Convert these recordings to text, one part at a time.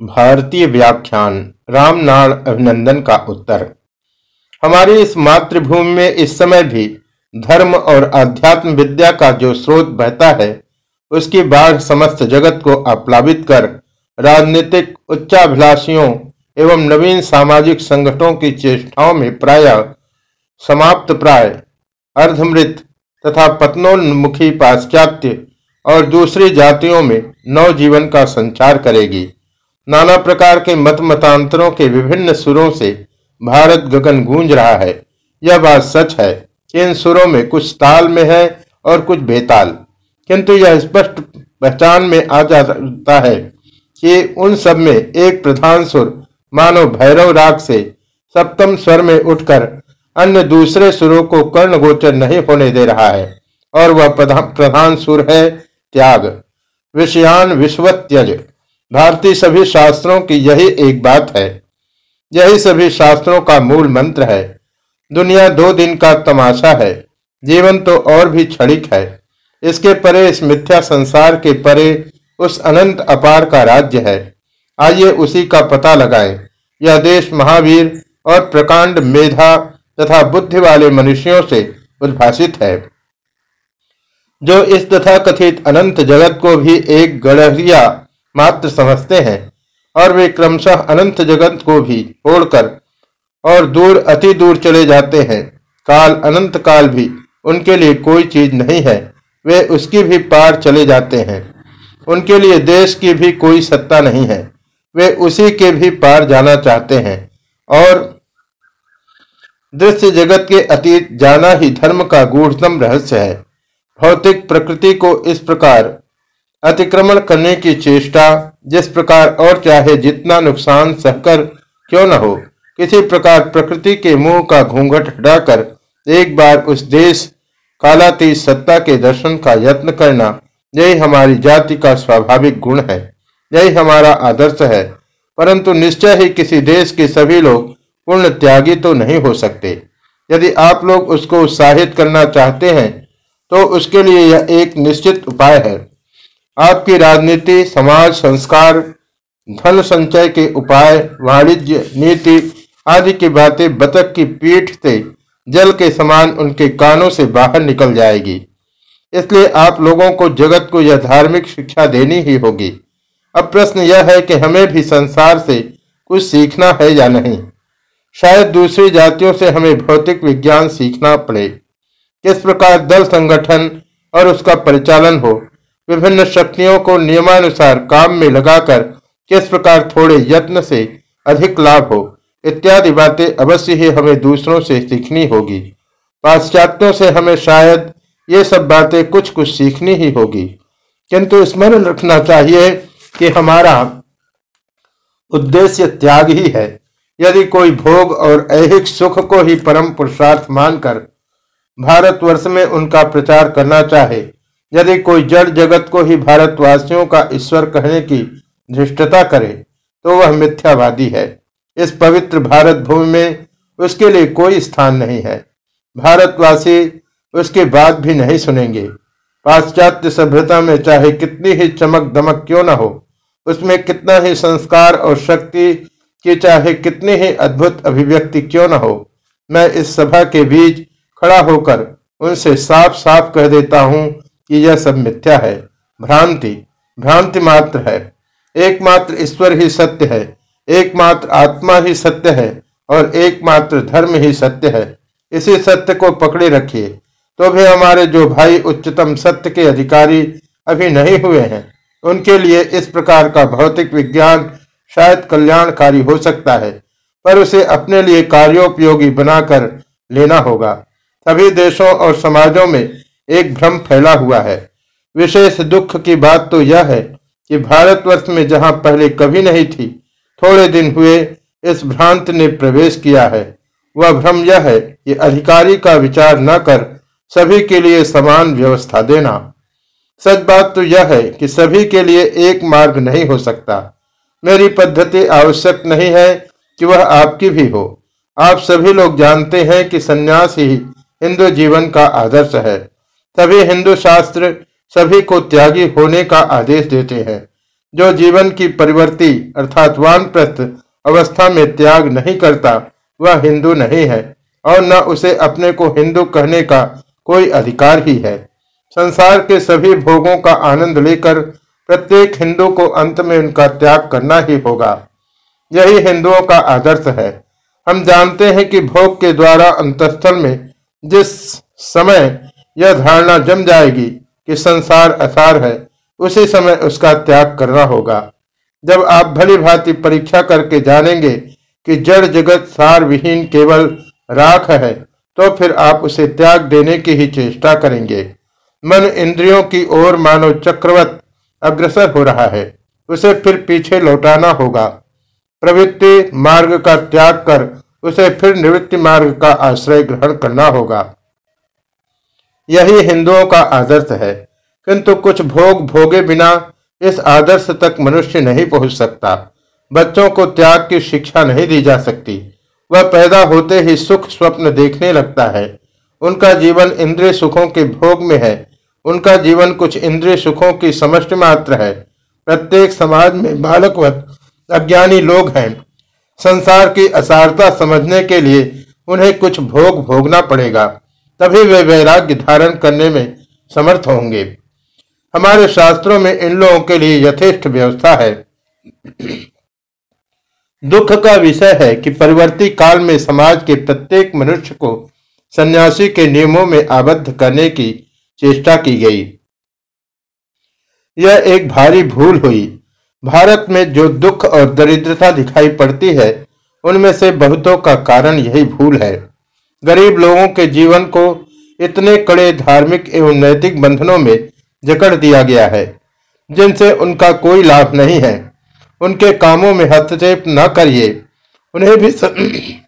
भारतीय व्याख्यान, रामनाण अभिनंदन का उत्तर। हमारी इस मातृभूमि में इस समय भी धर्म और आध्यात्म विद्या का जो स्रोत बहता है, उसकी बाढ़ समस्त जगत को आप्लावित कर राजनीतिक उच्चाभिलाषियों एवं नवीन सामाजिक संगठनों की चेष्टाओं में प्राय समाप्त प्राय अर्धमृत तथा पत्नोन्मुखी पाश्चात्य और दूसरी जातियों में नव जीवन का संचार करेगी। नाना प्रकार के मत मतांतरों के विभिन्न सुरों से भारत गगन गूंज रहा है। यह बात सच है इन सुरों में कुछ ताल में है और कुछ बेताल। किंतु यह स्पष्ट पहचान में आ जाता है कि उन सब में एक प्रधान सुर मानो भैरव राग से सप्तम स्वर में उठकर अन्य दूसरे सुरों को कर्ण गोचर नहीं होने दे रहा है और वह प्रधान सुर है त्याग। विषयान विश्वत्यज। भारतीय सभी शास्त्रों की यही एक बात है। यही सभी शास्त्रों का मूल मंत्र है। दुनिया दो दिन का तमाशा है। जीवन तो और भी क्षणिक है। इसके परे इस मिथ्या संसार के परे उस अनंत अपार का राज्य है। आइए उसी का पता लगाएँ। यह देश महावीर और प्रकांड मेधा तथा बुद्धि वाले मनुष्यों से उद्भाषित है। जो इस तथा कथित अनंत जगत को भी एक गढ़िया मात्र समझते हैं और वे क्रमशः अनंत जगत को भी छोड़कर और दूर, अति दूर चले जाते हैं। काल अनंत काल भी उनके लिए कोई चीज़ नहीं है। वे उसकी भी पार चले जाते हैं। उनके लिए देश की भी कोई सत्ता नहीं है। वे उसी के भी पार जाना चाहते हैं और दृश्य जगत के अतीत जाना ही धर्म का गूढ़तम रहस्य है। भौतिक प्रकृति को इस प्रकार अतिक्रमण करने की चेष्टा जिस प्रकार और चाहे जितना नुकसान सहकर क्यों न हो, किसी प्रकार प्रकृति के मुँह का घूंघट हटाकर एक बार उस देश कालातीत सत्ता के दर्शन का यत्न करना, यही हमारी जाति का स्वाभाविक गुण है, यही हमारा आदर्श है। परंतु निश्चय ही किसी देश के सभी लोग पूर्ण त्यागी तो नहीं हो सकते। यदि आप लोग उसको उत्साहित करना चाहते हैं तो उसके लिए यह एक निश्चित उपाय है। आपकी राजनीति, समाज, संस्कार, धन संचय के उपाय, वाणिज्य, नीति आदि की बातें बतख की पीठ से जल के समान उनके कानों से बाहर निकल जाएगी। इसलिए आप लोगों को जगत को यह धार्मिक शिक्षा देनी ही होगी। अब प्रश्न यह है कि हमें भी संसार से कुछ सीखना है या नहीं? शायद दूसरी जातियों से हमें भौतिक विज्ञान सीखना पड़े। किस प्रकार दल संगठन और उसका परिचालन हो? विभिन्न शक्तियों को नियमानुसार काम में लगाकर किस प्रकार थोड़े यत्न से अधिक लाभ हो, इत्यादि बातें अवश्य ही हमें दूसरों से सीखनी होगी। पाश्चात्यों से हमें शायद ये सब बातें कुछ कुछ सीखनी ही होगी। किंतु स्मरण रखना चाहिए कि हमारा उद्देश्य त्याग ही है। यदि कोई भोग और ऐहिक सुख को ही परम पुरुषार्थ मानकर भारतवर्ष में उनका प्रचार करना चाहे यदि कोई जड़ जगत को ही भारतवासियों का ईश्वर कहने की धृष्टता करे तो वह मिथ्यावादी है। इस पवित्र भारत भूमि में उसके लिए कोई स्थान नहीं है। भारतवासी उसके बाद भी नहीं सुनेंगे। पाश्चात्य सभ्यता में चाहे कितनी ही चमक दमक क्यों न हो, उसमें कितना ही संस्कार और शक्ति की चाहे कितनी ही अद्भुत अभिव्यक्ति क्यों न हो, मैं इस सभा के बीच खड़ा होकर उनसे साफ़ साफ़ कह देता हूँ कि यह सब मिथ्या है, भ्रांति भ्रांति मात्र है। एकमात्र ईश्वर ही सत्य है, एकमात्र आत्मा ही सत्य है और एकमात्र धर्म ही सत्य है। इसी सत्य को पकड़े रखिए तो भी हमारे जो भाई उच्चतम सत्य के अधिकारी अभी नहीं हुए हैं, उनके लिए इस प्रकार का भौतिक विज्ञान शायद कल्याणकारी हो सकता है, पर उसे अपने लिए कार्योपयोगी बनाकर लेना होगा। सभी देशों और समाजों में एक भ्रम फैला हुआ है। विशेष दुख की बात तो यह है कि भारतवर्ष में जहाँ पहले कभी नहीं थी, थोड़े दिन हुए इस भ्रांत ने प्रवेश किया है। वह भ्रम यह है कि अधिकारी का विचार न कर सभी के लिए समान व्यवस्था देना। सच बात तो यह है कि सभी के लिए एक मार्ग नहीं हो सकता। मेरी पद्धति आवश्यक नहीं है कि वह आपकी भी हो। आप सभी लोग जानते हैं कि सन्यास ही हिंदू जीवन का आदर्श है। तभी हिंदू शास्त्र सभी को त्यागी होने का आदेश देते हैं। जो जीवन की परिवर्ती अर्थात वानप्रस्थ अवस्था में त्याग नहीं करता, वह हिंदू नहीं है और न उसे अपने को हिंदू कहने का कोई अधिकार ही है। संसार के सभी भोगों का आनंद लेकर प्रत्येक हिंदू को अंत में उनका त्याग करना ही होगा। यही हिंदुओं का आदर्श है। हम जानते हैं कि भोग के द्वारा अंतस्थल में जिस समय यह धारणा जम जाएगी कि संसार असार है, उसी समय उसका त्याग करना होगा। जब आप भली भांति परीक्षा करके जानेंगे कि जड़ जगत सार विहीन केवल राख है तो फिर आप उसे त्याग देने की ही चेष्टा करेंगे। मन इंद्रियों की ओर मानो चक्रवत अग्रसर हो रहा है, उसे फिर पीछे लौटाना होगा। प्रवृत्ति मार्ग का त्याग कर उसे फिर निवृत्ति मार्ग का आश्रय ग्रहण करना होगा। यही हिंदुओं का आदर्श है। किंतु कुछ भोग भोगे बिना इस आदर्श तक मनुष्य नहीं पहुँच सकता। बच्चों को त्याग की शिक्षा नहीं दी जा सकती। वह पैदा होते ही सुख स्वप्न देखने लगता है। उनका जीवन इंद्रिय सुखों के भोग में है। उनका जीवन कुछ इंद्रिय सुखों की समष्ट मात्र है। प्रत्येक समाज में बालकवत अज्ञानी लोग हैं। संसार की असारता समझने के लिए उन्हें कुछ भोग भोगना पड़ेगा। तभी वे वैराग्य धारण करने में समर्थ होंगे। हमारे शास्त्रों में इन लोगों के लिए यथेष्ट व्यवस्था है। दुख का विषय है कि परिवर्ती काल में समाज के प्रत्येक मनुष्य को सन्यासी के नियमों में आबद्ध करने की चेष्टा की गई। यह एक भारी भूल हुई। भारत में जो दुख और दरिद्रता दिखाई पड़ती है, उनमें से बहुतों का कारण यही भूल है। गरीब लोगों के जीवन को इतने कड़े धार्मिक एवं नैतिक बंधनों में जकड़ दिया गया है, जिनसे उनका कोई लाभ नहीं है। उनके कामों में हस्तक्षेप न करिए। उन्हें भी.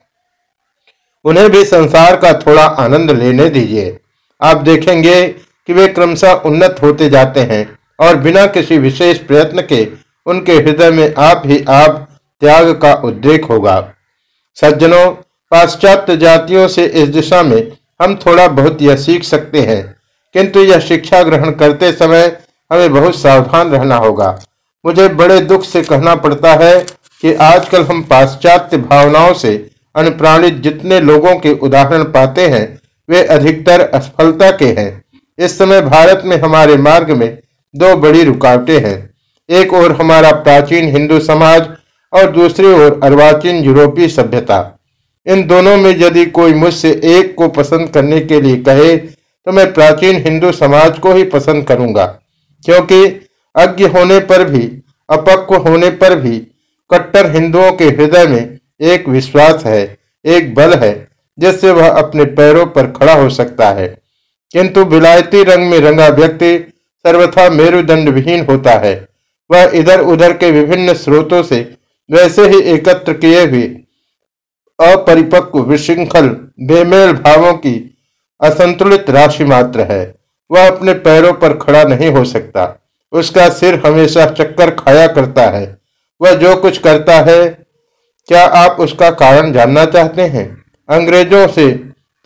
उन्हें भी संसार का थोड़ा आनंद लेने दीजिए। आप देखेंगे कि वे क्रमशः उन्नत होते जाते हैं और बिना किसी विशेष प्रयत्न के उनके हृदय में आप ही आप त्याग का उद्रेक होगा। सज्जनों पाश्चात्य जातियों से इस दिशा में हम थोड़ा बहुत यह सीख सकते हैं। किंतु यह शिक्षा ग्रहण करते समय हमें बहुत सावधान रहना होगा। मुझे बड़े दुख से कहना पड़ता है कि आजकल हम पाश्चात्य भावनाओं से अनुप्राणित जितने लोगों के उदाहरण पाते हैं, वे अधिकतर असफलता के हैं। इस समय भारत में हमारे मार्ग में दो बड़ी रुकावटें हैं। एक ओर हमारा प्राचीन हिंदू समाज और दूसरी ओर अर्वाचीन यूरोपीय सभ्यता। इन दोनों में यदि कोई मुझसे एक को पसंद करने के लिए कहे तो मैं प्राचीन हिंदू समाज को ही पसंद करूँगा। क्योंकि अज्ञ होने पर भी, अपक्व होने पर भी, कट्टर हिंदुओं के हृदय में एक विश्वास है, एक बल है, जिससे वह अपने पैरों पर खड़ा हो सकता है। किंतु विलायती रंग में रंगा व्यक्ति सर्वथा मेरुदंड विहीन होता है। वह इधर उधर के विभिन्न स्रोतों से वैसे ही एकत्र किए हुए अपरिपक्व विशृंखल, बेमेल भावों की असंतुलित राशि मात्र है। वह अपने पैरों पर खड़ा नहीं हो सकता। उसका सिर हमेशा चक्कर खाया करता है। वह जो कुछ करता है, क्या आप उसका कारण जानना चाहते हैं? अंग्रेज़ों से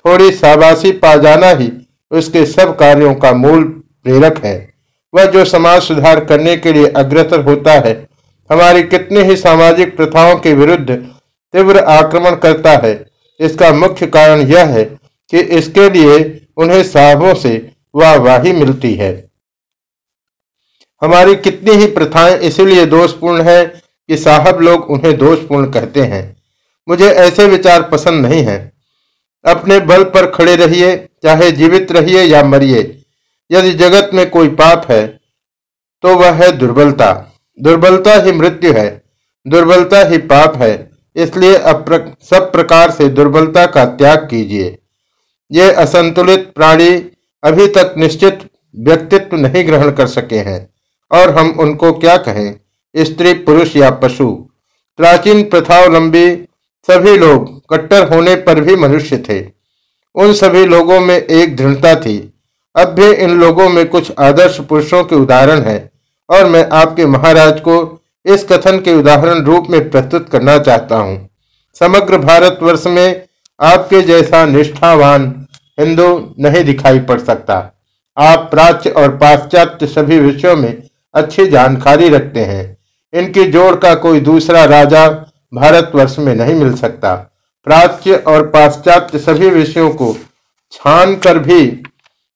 थोड़ी शाबाशी पा जाना ही उसके सब कार्यों का मूल प्रेरक है। वह जो समाज सुधार करने के लिए अग्रसर होता है, हमारी कितनी ही सामाजिक प्रथाओं के विरुद्ध तीव्र आक्रमण करता है। इसका मुख्य कारण यह है कि इसके लिए उन्हें साहबों से वाहवाही मिलती है। हमारी कितनी ही प्रथाएँ इसीलिए दोषपूर्ण है कि साहब लोग उन्हें दोषपूर्ण कहते हैं। मुझे ऐसे विचार पसंद नहीं है। अपने बल पर खड़े रहिए, चाहे जीवित रहिए या मरिए। यदि जगत में कोई पाप है तो वह है दुर्बलता। दुर्बलता ही मृत्यु है, दुर्बलता ही पाप है। इसलिए सब प्रकार से दुर्बलता का त्याग कीजिए। ये असंतुलित प्राणी अभी तक निश्चित व्यक्तित्व नहीं ग्रहण कर सके हैं। और हम उनको क्या कहें? स्त्री, पुरुष या पशु? प्राचीन प्रथावलंबी सभी लोग कट्टर होने पर भी मनुष्य थे। उन सभी लोगों में एक दृढ़ता थी। अब भी इन लोगों में कुछ आदर्श पुरुषों के उदाहरण हैं। और मैं आपके महाराज को इस कथन के उदाहरण रूप में प्रस्तुत करना चाहता हूँ। समग्र भारतवर्ष में आपके जैसा निष्ठावान हिंदू नहीं दिखाई पड़ सकता। आप प्राच्य और पाश्चात्य सभी विषयों में अच्छी जानकारी रखते हैं। इनकी जोड़ का कोई दूसरा राजा भारतवर्ष में नहीं मिल सकता। प्राच्य और पाश्चात्य सभी विषयों को छान कर भी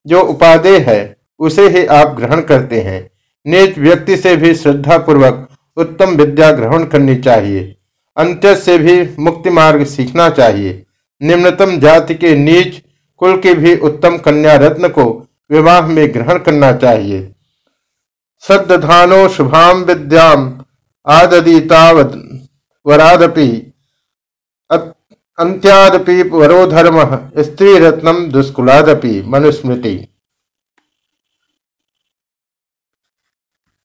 जो उपादेय है, उसे ही आप ग्रहण करते हैं। नीच व्यक्ति से भी श्रद्धा पूर्वक उत्तम विद्या ग्रहण करनी चाहिए। अंत्य से भी मुक्ति मार्ग सीखना चाहिए। निम्नतम जाति के नीच कुल की भी उत्तम कन्या रत्न को विवाह में ग्रहण करना चाहिए। सद्धानो शुभाम विद्याम आददीतावद वरादपि। अंत्यादपि वरो धर्म स्त्री रत्नम दुष्कुलादपि मनुस्मृति।